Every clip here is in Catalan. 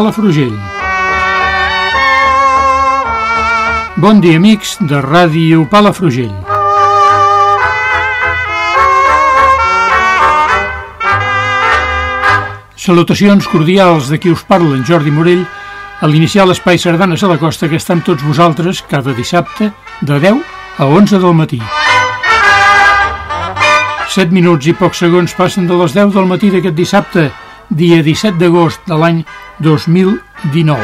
Palafrugell. Bon dia, amics de Ràdio Palafrugell. Salutacions cordials de qui us parla, en Jordi Morell, a l'iniciar l'Espai Sardanes a la Costa que estan tots vosaltres cada dissabte de 10 a 11 del matí. 7 minuts i pocs segons passen de les 10 del matí d'aquest dissabte, dia 17 d'agost de l'any 2019.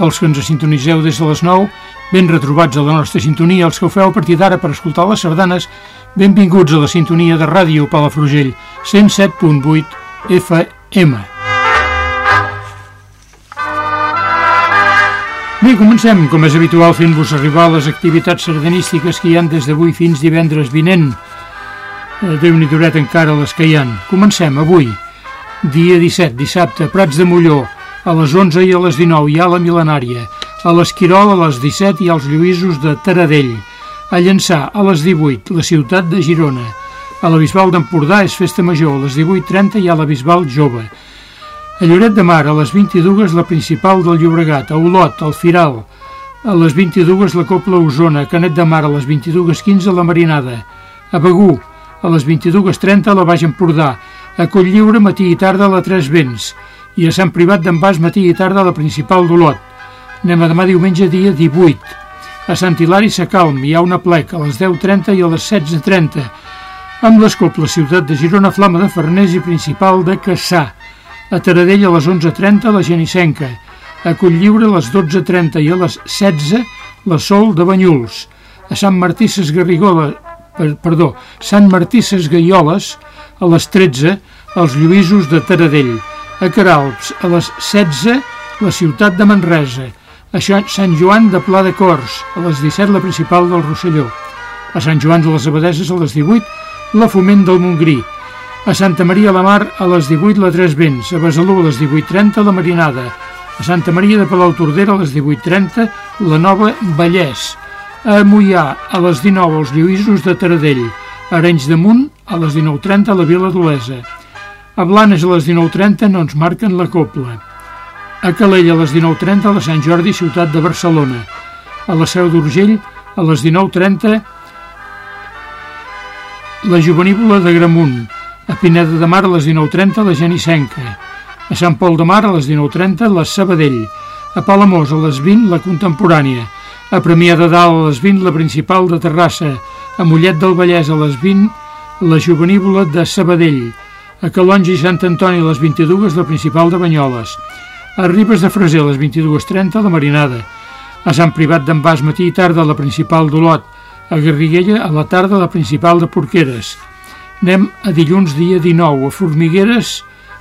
Els que ens sintonitzeu des de les 9, ben retrobats a la nostra sintonia, els que ho feu a partir d'ara per escoltar les sardanes, benvinguts a la sintonia de ràdio Palafrugell, 107.8 FM. Bé, comencem, com és habitual, fent-vos arribar les activitats sardanístiques que hi han des d'avui fins divendres vinent. Eh, Déu-n'hi-duret encara les que hi han. Comencem avui, dia 17, dissabte, Prats de Molló, a les 11 i a les 19 hi ha la Milenària, a l'Esquirol a les 17 hi ha els Lluïsos de Taradell, a Llançà a les 18 la ciutat de Girona, a la Bisbal d'Empordà és festa major, a les 18.30 hi ha la Bisbal jove, a Lloret de Mar a les 22 la principal del Llobregat, a Olot, al Firal, a les 22 la Copla Osona, a Canet de Mar a les 22.15 la Marinada, a Begú a les 22.30 la Baix Empordà, a Colllliure matí i tarda a la Tres Vents i a Sant Privat d'en Bas matí i tarda a la principal d'Olot. Anem a demà diumenge dia 18. A Sant Hilari Sacalm hi ha una plec a les 10.30 i a les 16.30 amb les coples Ciutat de Girona, Flama de Farners i Principal de Cassà. A Taradell a les 11.30 la Genissenca. A Colllliure a les 12.30 i a les 16 la Sol de Banyuls. A Sant Martí Sesgarrigola, per, perdó, Sant Martí Sesgaioles a les 13 els Lluïsos de Taradell. A Caralps a les 16 la ciutat de Manresa. A Sant Joan de Pla de Cors, a les 17 la principal del Rosselló. A Sant Joan de les Abadeses a les 18 la Foment del Montgrí. A Santa Maria la Mar a les 18 la Tres Vents. A Besalú a les 18.30 la Marinada. A Santa Maria de Palau Tordera a les 18.30 la Nova Vallès. A Mollà a les 19 els Lluïsos de Taradell. A Arenys de Munt a les 19.30 la Vila d'Olesa. A Blanes a les 19.30 no ens marquen la copla. A Calella a les 19.30 a la Sant Jordi, ciutat de Barcelona. A la Seu d'Urgell a les 19.30 la Jovenívola de Gramunt. A Pineda de Mar a les 19.30 la Genissenca. A Sant Pol de Mar a les 19.30 la Sabadell. A Palamós a les 20 la Contemporània. A Premià de Dalt a les 20 la Principal de Terrassa. A Mollet del Vallès a les 20 la Jovenívola de Sabadell. A Calonja i Sant Antoni a les 22 la Principal de Banyoles. A Ribes de Freser a les 22.30 la Marinada. A Sant Privat d'en Bas matí i tarda la Principal d'Olot. A Garriguella a la tarda la Principal de Porqueres. Anem a dilluns dia 19. A Formigueres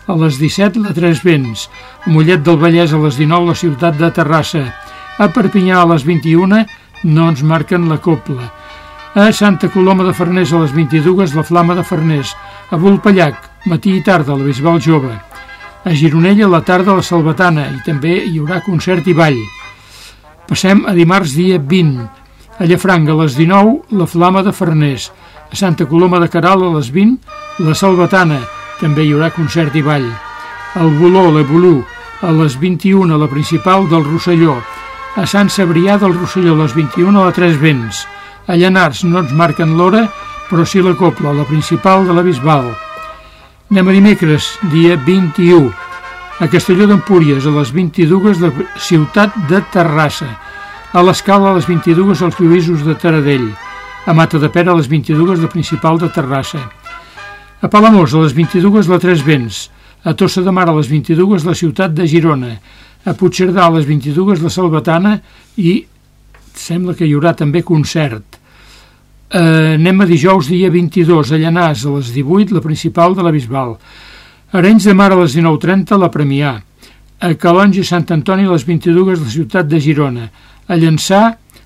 a les 17 la Tres Vents. A Mollet del Vallès a les 19 la ciutat de Terrassa. A Perpinyà a les 21 no ens marquen la copla. A Santa Coloma de Farners a les 22 la Flama de Farners. A Volpellac matí i tarda la Bisbal Jove. A Gironella la tarda la Salvatana i també hi haurà concert i ball. Passem a dimarts dia 20. A Llafranc a les 19 la Flama de Farners. A Santa Coloma de Caral a les 20 la Salvatana, també hi haurà concert i ball. Al Boló, l'Evolú, a les 21 a la principal del Rosselló. A Sant Cebrià del Rosselló les 21 a Tres Vents. A Llanars no ens marquen l'hora, però sí la copla, la principal de la Bisbal. Anem a dimecres, dia 21, a Castelló d'Empúries, a les 22 de Ciutat de Terrassa, a l'Escala a les 22 als Lluïsos de Taradell, a Mata de Pera a les 22 de Principal de Terrassa, a Palamós a les 22 la Tres Vents, a Tossa de Mar a les 22 la ciutat de Girona, a Puigcerdà a les 22 la Salvatana i sembla que hi haurà també concert. Eh, anem a dijous dia 22 a Llanàs a les 18 la principal de la Bisbal. Arenys de Mar a les 19.30 la Premià. A Calonge i Sant Antoni a les 22 la ciutat de Girona. A Llançà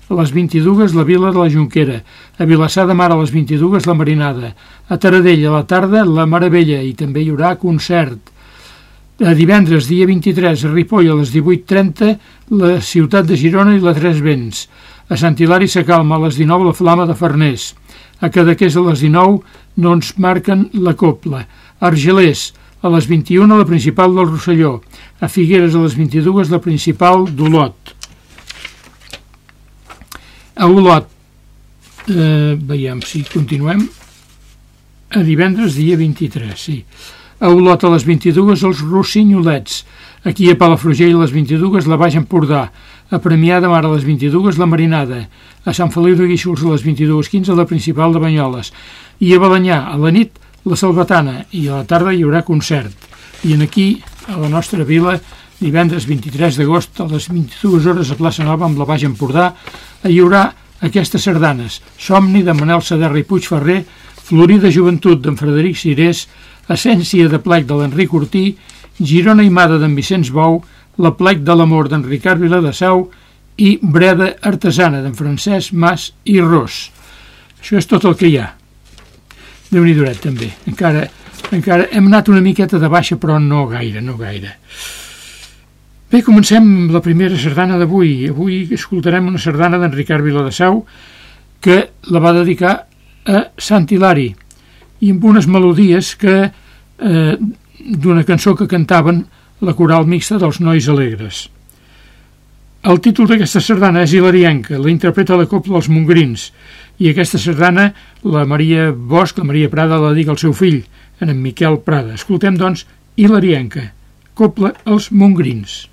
a les 22 la Vila de la Junquera, a Vilassar de Mar a les 22 la Marinada, a Taradell a la tarda la Maravella i també hi haurà concert. A divendres, dia 23, a Ripoll a les 18.30 la ciutat de Girona i la Tres Vents. A Sant Hilari Calma a les 19 la Flama de Farners. A Cadaqués a les 19 no ens marquen la copla. A Argelers a les 21 la principal del Rosselló. A Figueres a les 22 la principal d'Olot. A Olot, eh, veiem si continuem, a divendres dia 23, sí. A Olot a les 22 els Rossinyolets, aquí a Palafrugell a les 22 la Baix Empordà, a Premià de Mar a les 22 la Marinada, a Sant Feliu de Guíxols a les 22.15 la Principal de Banyoles. I a Balanyà a la nit la Salvatana. I a la tarda hi haurà concert. I en aquí, a la nostra vila, divendres 23 d'agost a les 22 hores a Plaça Nova amb la Baix Empordà hi haurà aquestes sardanes. Somni de Manel Saderra i Puigferrer Florida Joventut d'en Frederic Cirés Essència de plec de l'Enric Ortí Girona i Mada d'en Vicenç Bou La plec de l'amor d'en Ricard Viladasau i Breda Artesana d'en Francesc Mas i Ros. Això és tot el que hi ha. Déu nhi també. Encara, encara hem anat una miqueta de baixa però no gaire, no gaire. Bé, comencem la primera sardana d'avui. Avui escoltarem una sardana d'en Ricard Viladasau que la va dedicar a Sant Hilari i amb unes melodies que eh, d'una cançó que cantaven la coral mixta dels Nois Alegres. El títol d'aquesta sardana és Hilarienca, la interpreta la Copla dels Mongrins, i aquesta sardana la Maria Bosch, la Maria Prada, la dedica al seu fill, en Miquel Prada. Escoltem, doncs, Hilarienca, Copla els Mongrins.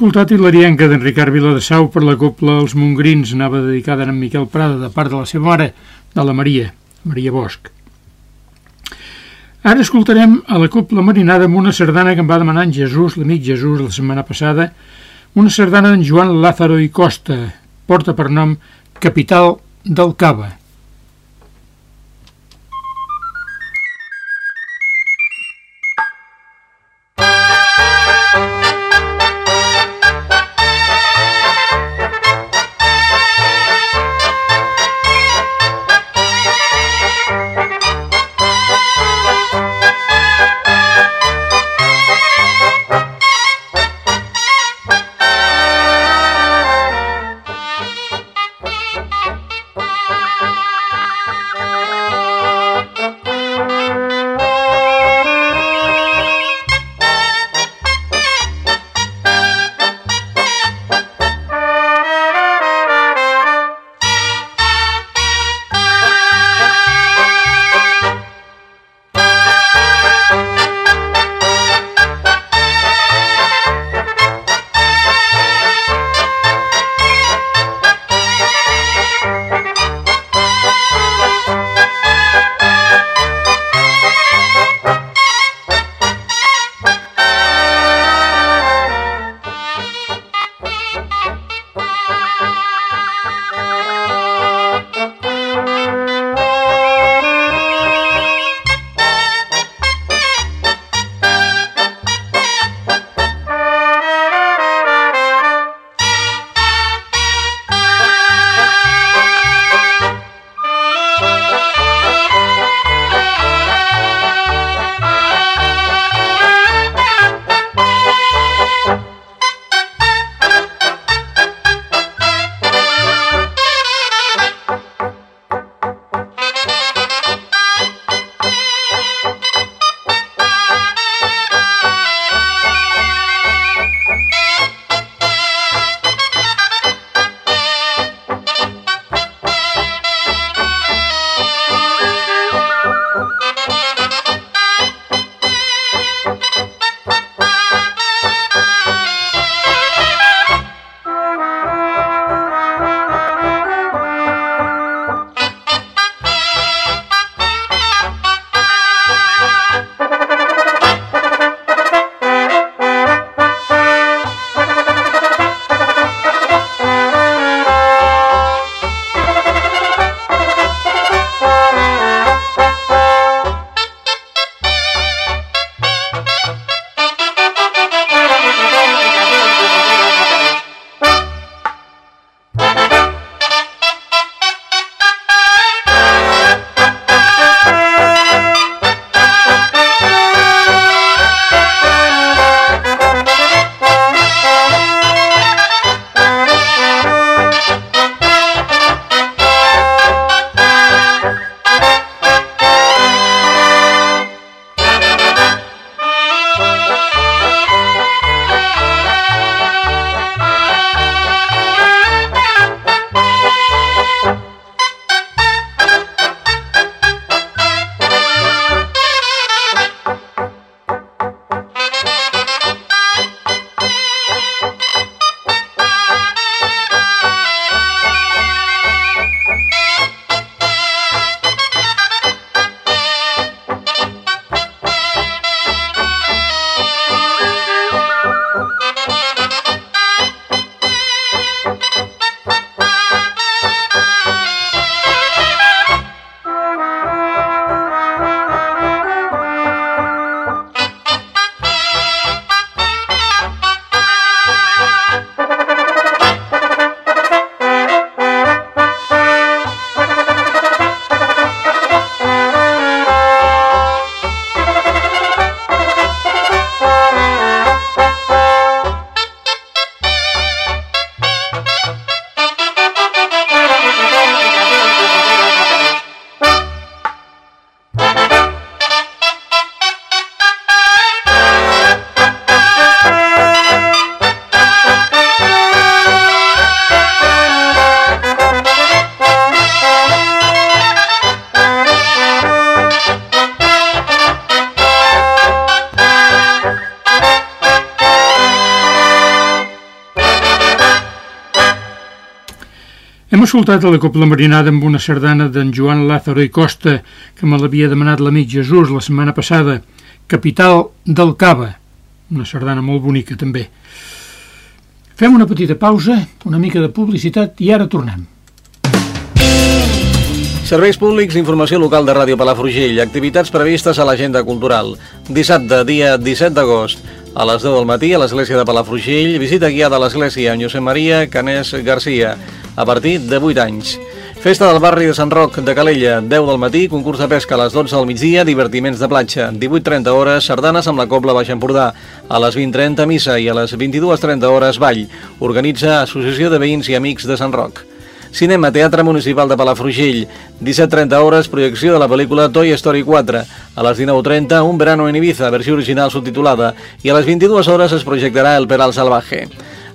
Escoltat Hilarienca d'en Ricard Viladesau per la copla Els Mongrins, anava dedicada a en Miquel Prada, de part de la seva mare, de la Maria, Maria Bosch. Ara escoltarem a la copla marinada amb una sardana que em va demanar en Jesús, l'amic Jesús, la setmana passada, una sardana d'en Joan Lázaro i Costa, porta per nom Capital del Cava. Hem escoltat a la Copla Marinada amb una sardana d'en Joan Lázaro i Costa, que me l'havia demanat l'amic Jesús la setmana passada, Capital del Cava, una sardana molt bonica també. Fem una petita pausa, una mica de publicitat i ara tornem. Serveis públics, informació local de Ràdio Palafrugell, activitats previstes a l'agenda cultural. Dissabte, dia 17 d'agost, a les 10 del matí a l'església de Palafrugell, visita guiada a l'església en Josep Maria Canès Garcia, a partir de 8 anys. Festa del barri de Sant Roc de Calella, 10 del matí, concurs de pesca a les 12 del migdia, divertiments de platja, 18.30 hores, sardanes amb la Cobla Baix Empordà, a les 20.30 missa i a les 22.30 hores ball. Organitza Associació de Veïns i Amics de Sant Roc. Cinema, Teatre Municipal de Palafrugell. 17.30 hores, projecció de la pel·lícula Toy Story 4. A les 19.30, Un verano en Ibiza, versió original subtitulada. I a les 22 hores es projectarà El Peral Salvaje.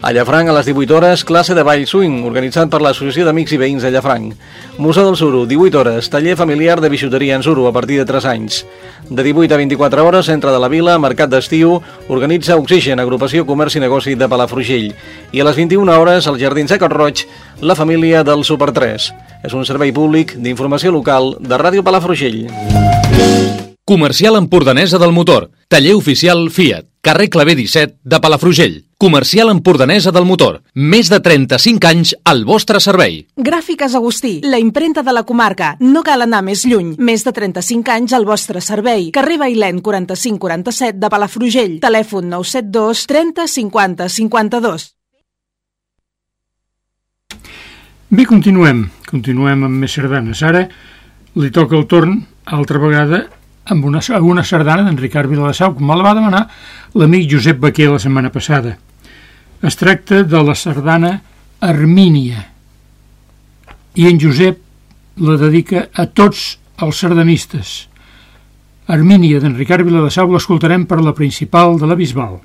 A Llafranc, a les 18 hores, classe de ball swing, organitzat per l'Associació d'Amics i Veïns de Llafranc. Museu del Suro, 18 hores, taller familiar de bixuteria en Suro a partir de 3 anys. De 18 a 24 hores, centre de la vila, mercat d'estiu, organitza Oxigen, agrupació Comerç i Negoci de Palafrugell. I a les 21 hores, al Jardí Secat Roig, la família del Super 3. És un servei públic d'informació local de Ràdio Palafrugell. Comercial Empordanesa del Motor. Taller oficial Fiat. Carrer Clavé 17 de Palafrugell. Comercial Empordanesa del Motor. Més de 35 anys al vostre servei. Gràfiques Agustí, la imprenta de la comarca. No cal anar més lluny. Més de 35 anys al vostre servei. Carrer Bailèn 4547 de Palafrugell. Telèfon 972 30 50 52. Bé, continuem. Continuem amb més sardanes. Ara li toca el torn, altra vegada, amb una, una sardana d'en Ricard Viladasau, com me la va demanar l'amic Josep Baquer la setmana passada. Es tracta de la sardana Armínia i en Josep la dedica a tots els sardanistes. Armínia d'en Ricard Viladasau l'escoltarem per la principal de la Bisbal.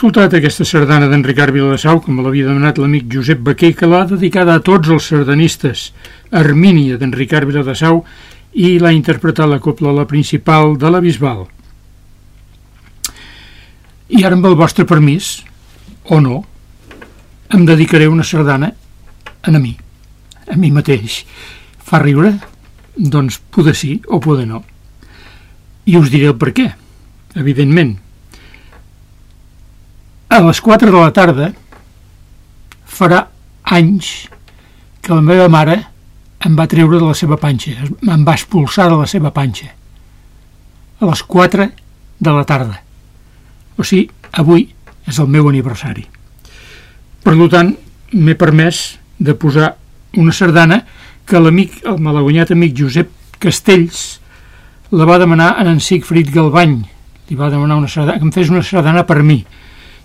Escoltat aquesta sardana d'en Ricard Viladasau, com l'havia demanat l'amic Josep Baquer, que l'ha dedicada a tots els sardanistes. Armínia d'en Ricard Viladasau i l'ha interpretat la copla la principal de la Bisbal. I ara, amb el vostre permís, o no, em dedicaré una sardana a mi, a mi mateix. Fa riure? Doncs poder sí o poder no. I us diré el per què, evidentment. A les 4 de la tarda farà anys que la meva mare em va treure de la seva panxa, em va expulsar de la seva panxa. A les 4 de la tarda. O sigui, avui és el meu aniversari. Per tant, m'he permès de posar una sardana que l'amic, el malaguanyat amic Josep Castells, la va demanar a en Sigfrid Galbany. Li va demanar una sardana, que em fes una sardana per mi.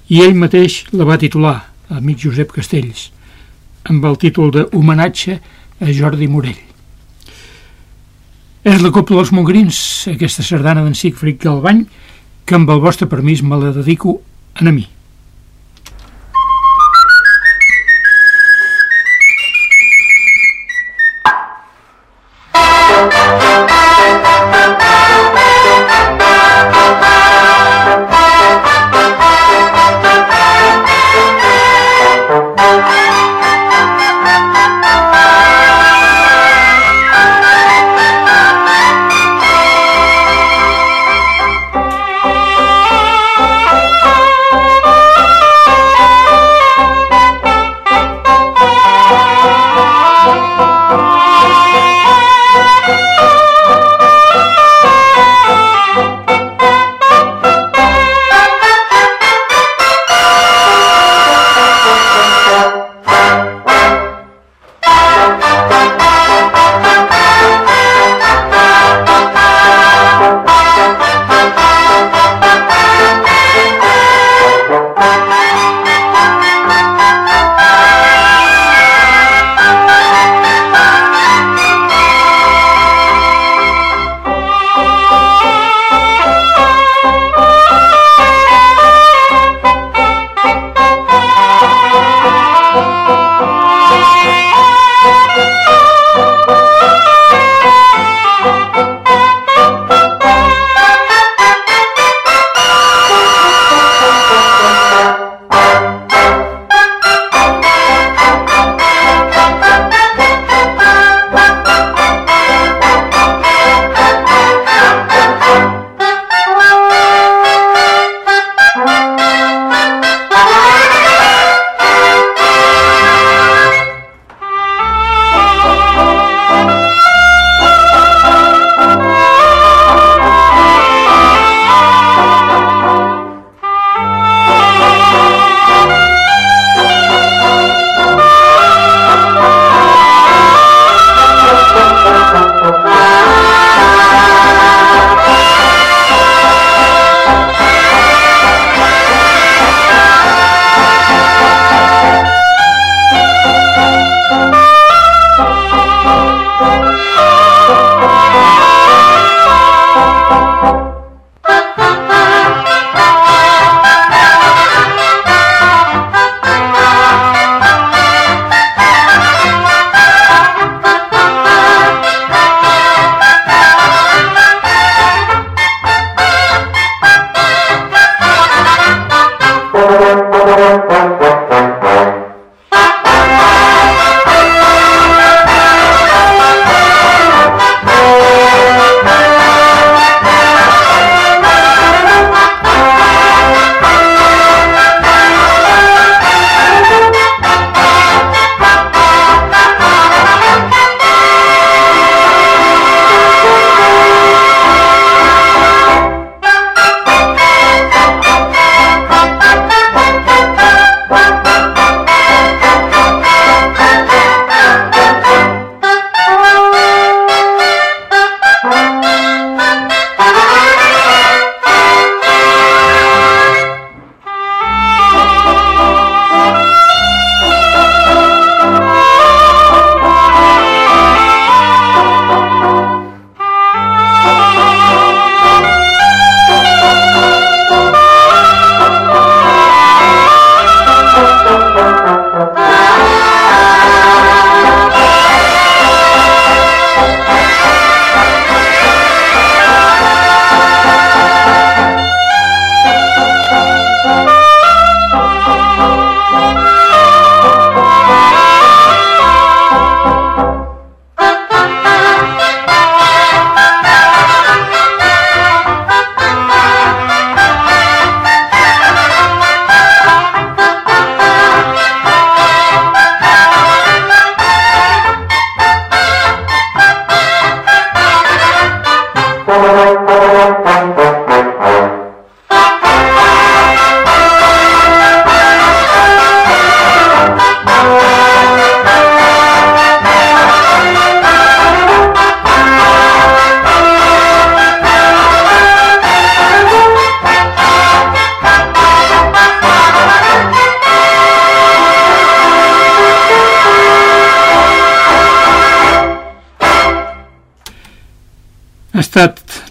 I ell mateix la va titular, amic Josep Castells, amb el títol de Homenatge a Jordi Morell. És la Copla dels Mongrins, aquesta sardana d'en Sigfrid Galbany, que amb el vostre permís me la dedico a mi.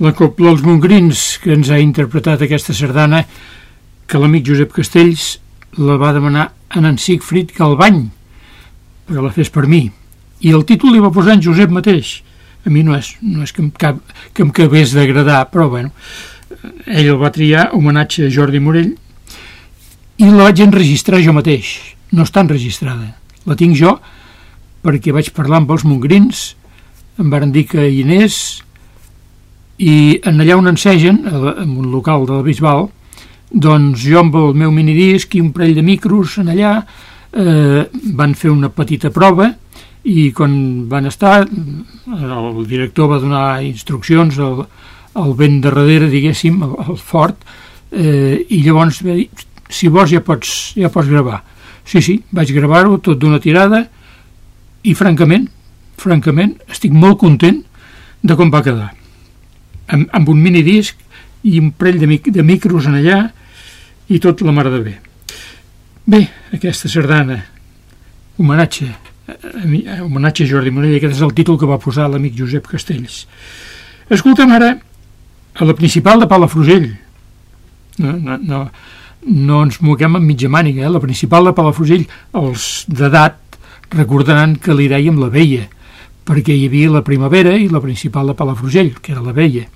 La Copla dels Montgrins que ens ha interpretat aquesta sardana que l'amic Josep Castells la va demanar en en Siegfried Galbany perquè la fes per mi. I el títol li va posar en Josep mateix. A mi no és, no és que, em cap, que em acabés d'agradar però bueno ell el va triar homenatge a Jordi Morell i la vaig enregistrar jo mateix. No està enregistrada. La tinc jo perquè vaig parlar amb els mongrins em van dir que Inés i en allà on ensegen en un local de la Bisbal doncs jo amb el meu minidisc i un parell de micros en allà eh, van fer una petita prova i quan van estar el director va donar instruccions al, al vent de darrere diguéssim, al, al fort eh, i llavors va dir si vols ja pots, ja pots gravar. Sí, sí, vaig gravar-ho tot d'una tirada i francament francament estic molt content de com va quedar amb, amb un minidisc i un parell de, mic de micros en allà i tot la mare de bé. Bé, aquesta sardana, homenatge, eh, homenatge a Jordi Morell, aquest és el títol que va posar l'amic Josep Castells. Escoltem ara a la principal de Palafrugell. No, no, no, no ens moguem amb mitja màniga, eh? la principal de Palafrugell, els d'edat recordaran que li dèiem la veia, perquè hi havia la primavera i la principal de Palafrugell, que era la veia.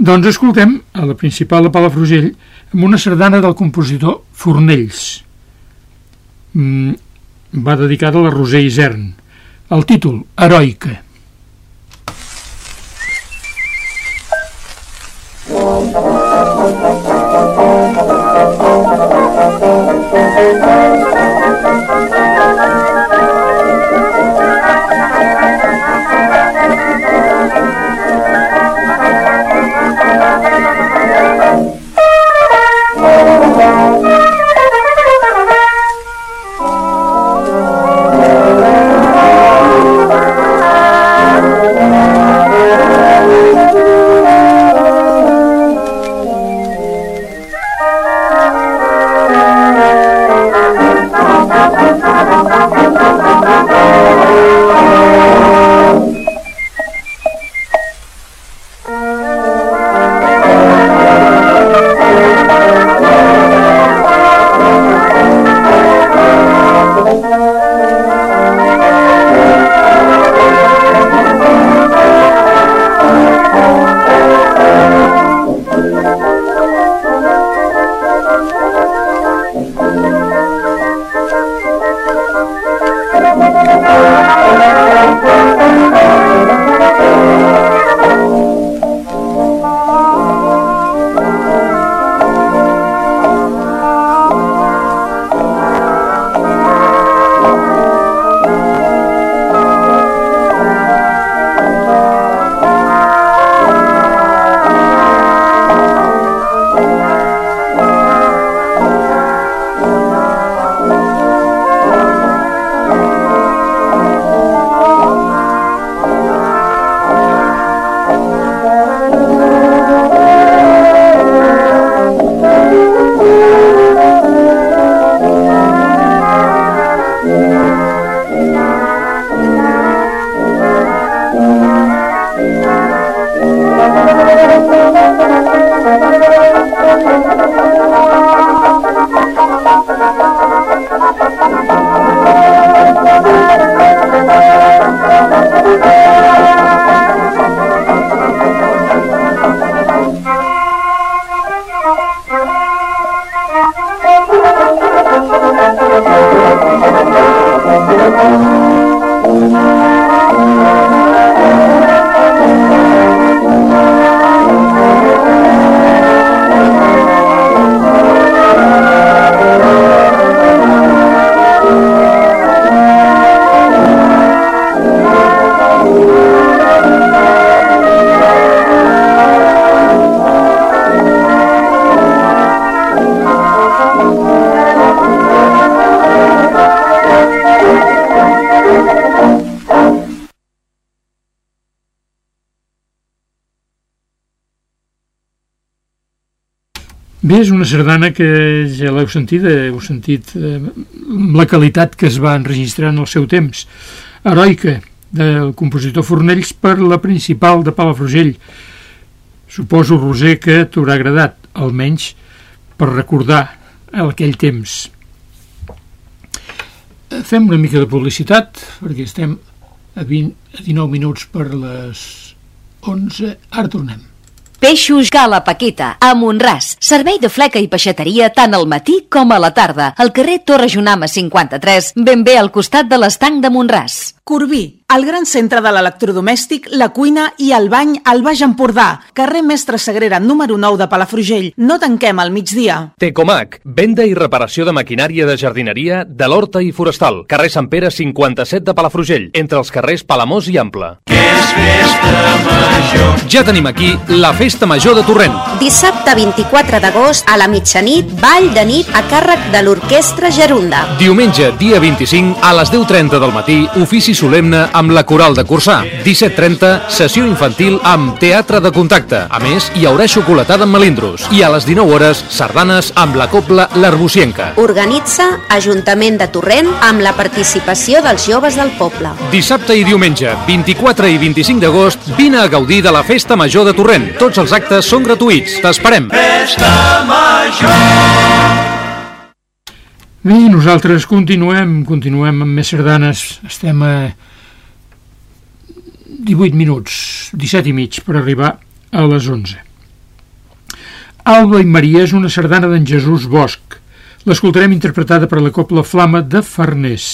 Doncs escoltem a la principal de Palafrugell amb una sardana del compositor Fornells. Mm, va dedicada a la Roser Isern. El títol, Heroica. Una sardana que ja l'heu sentit, heu sentit eh, la qualitat que es va enregistrar en el seu temps. Heroica, del compositor Fornells per la principal de Palafrugell. Suposo, Roser, que t'haurà agradat, almenys per recordar aquell temps. Fem una mica de publicitat, perquè estem a, 20, a 19 minuts per les 11. Ara tornem. Peixos Gala Paqueta, a Montràs. Servei de fleca i peixateria tant al matí com a la tarda. Al carrer Torre Junama 53, ben bé al costat de l'estanc de Montràs. Corbí, el gran centre de l'electrodomèstic, la cuina i el bany al Baix Empordà. Carrer Mestre Sagrera, número 9 de Palafrugell. No tanquem al migdia. Tecomac, venda i reparació de maquinària de jardineria de l'Horta i Forestal. Carrer Sant Pere 57 de Palafrugell, entre els carrers Palamós i Ample. Que és festa major. Ja tenim aquí la Festa Major de Torrent. Dissabte 24 d'agost a la mitjanit, ball de nit a càrrec de l'Orquestra Gerunda. Diumenge, dia 25, a les 10.30 del matí, ofici solemne amb la Coral de Cursà. 17.30, sessió infantil amb teatre de contacte. A més, hi haurà xocolatada amb melindros. I a les 19 hores, sardanes amb la copla L'Arbocienca. Organitza Ajuntament de Torrent amb la participació dels joves del poble. Dissabte i diumenge, 24 i 25 d'agost, vine a gaudir de la Festa Major de Torrent. Tots els actes són gratuïts. T'esperem. Festa major. Bé, nosaltres continuem, continuem amb més sardanes. Estem a 18 minuts, 17 i mig, per arribar a les 11. Alba i Maria és una sardana d'en Jesús Bosch. L'escoltarem interpretada per la copla Flama de Farners.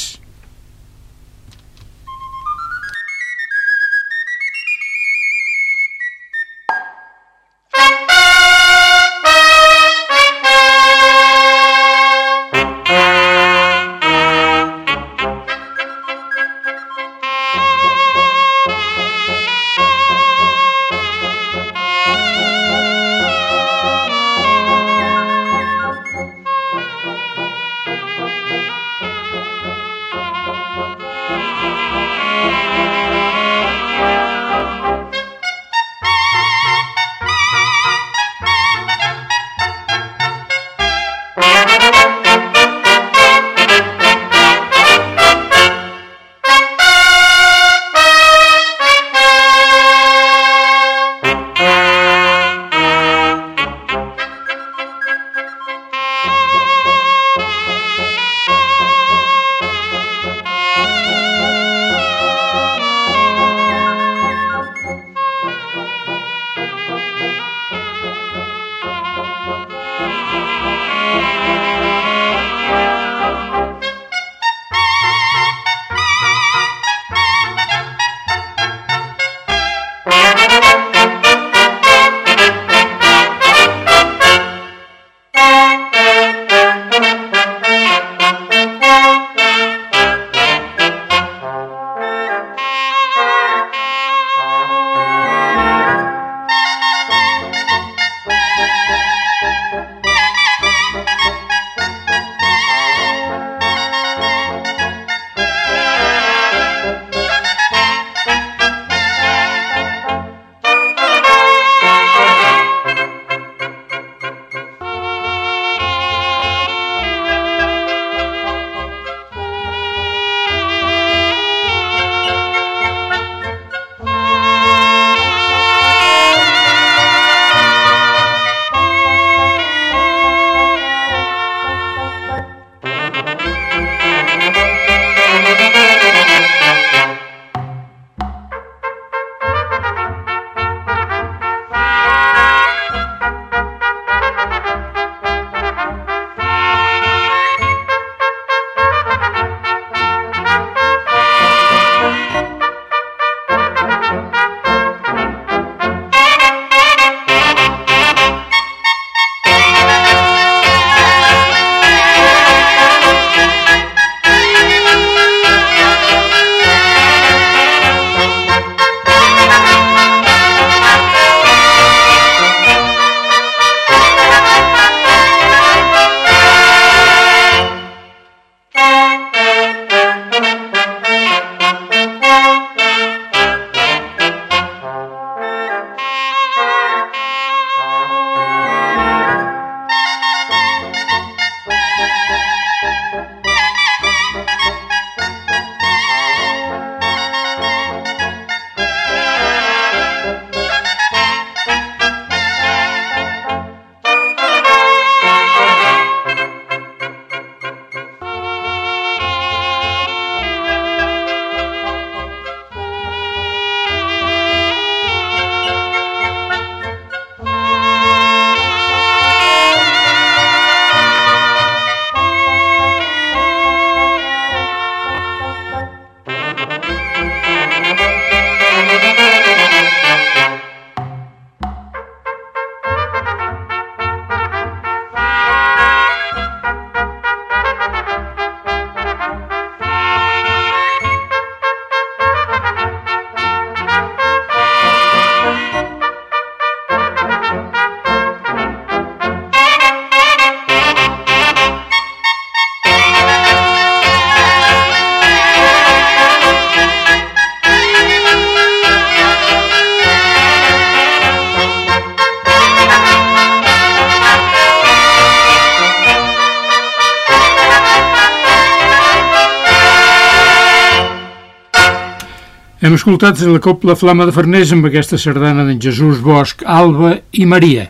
Hem escoltat la Copla Flama de Farners amb aquesta sardana d'en Jesús Bosch, Alba i Maria.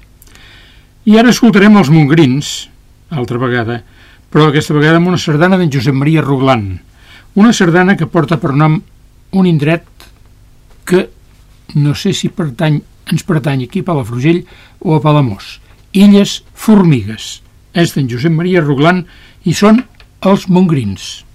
I ara escoltarem els Mongrins, altra vegada, però aquesta vegada amb una sardana d'en Josep Maria Ruglan. Una sardana que porta per nom un indret que no sé si pertany, ens pertany aquí a Palafrugell o a Palamós. Illes Formigues. És d'en Josep Maria Ruglan i són els Mongrins.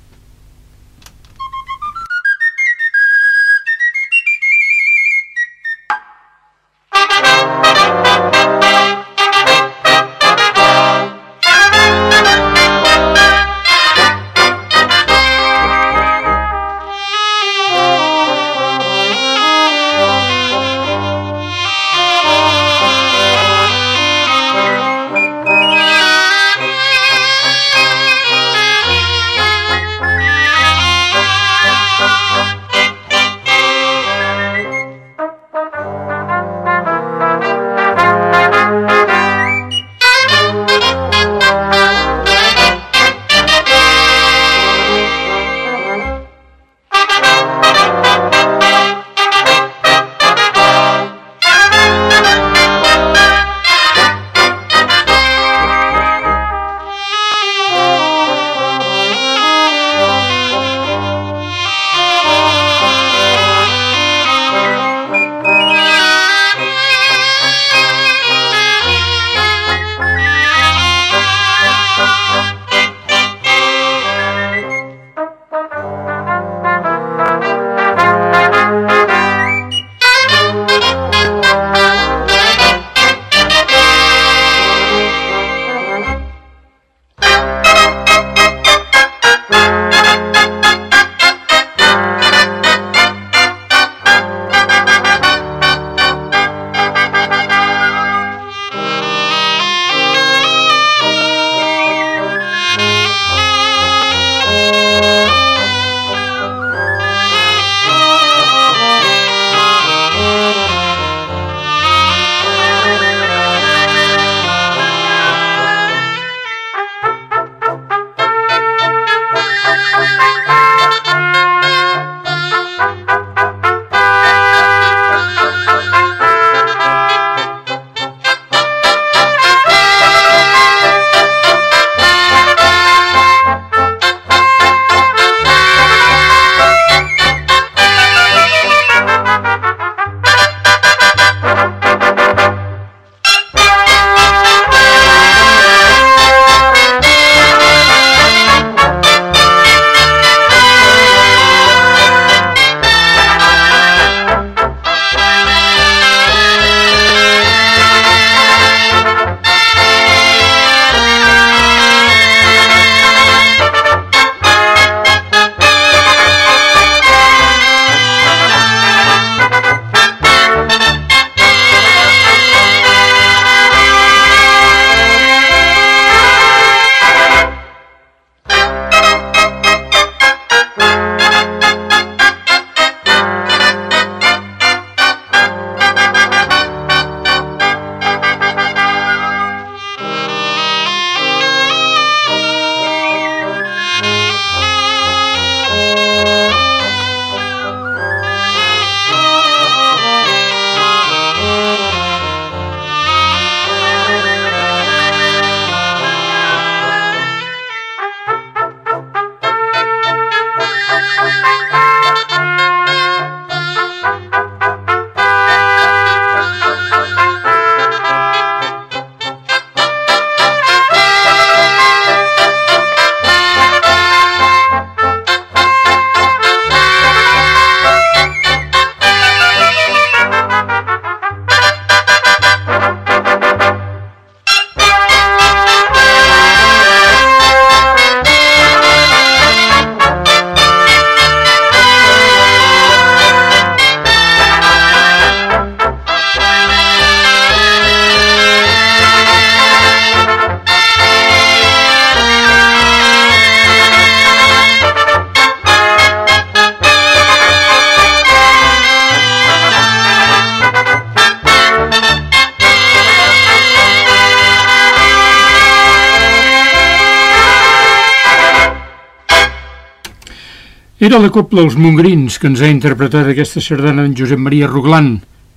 Era la Copla Els Mongrins que ens ha interpretat aquesta sardana en Josep Maria Ruglan,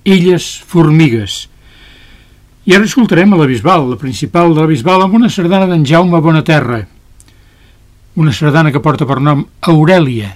Illes Formigues. I ara escoltarem a la Bisbal, la principal de la Bisbal, amb una sardana d'en Jaume Bonaterra. Una sardana que porta per nom Aurèlia.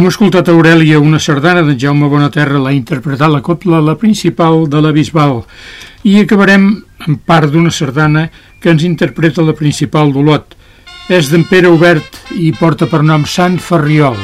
Hem escoltat a Aurelia una sardana d'en Jaume Bonaterra, l'ha interpretat la copla la principal de la Bisbal. I acabarem amb part d'una sardana que ens interpreta la principal d'Olot. És d'en Pere Obert i porta per nom Sant Ferriol.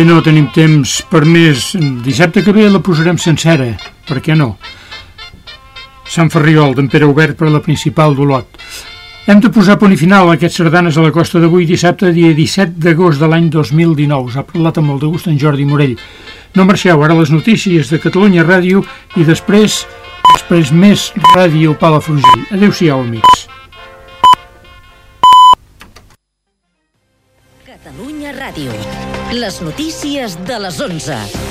No tenim temps per més. Dissabte que ve la posarem sencera. Per què no? Sant Ferriol, d'en Pere Obert per la principal d'Olot. Hem de posar punt i final a aquests sardanes a la costa d'avui dissabte, dia 17 d'agost de l'any 2019. S'ha parlat amb molt de gust en Jordi Morell. No marxeu, ara les notícies de Catalunya Ràdio i després, després més Ràdio Palafrugell. Adéu-siau, amics. Catalunya Ràdio. Les notícies de les 11.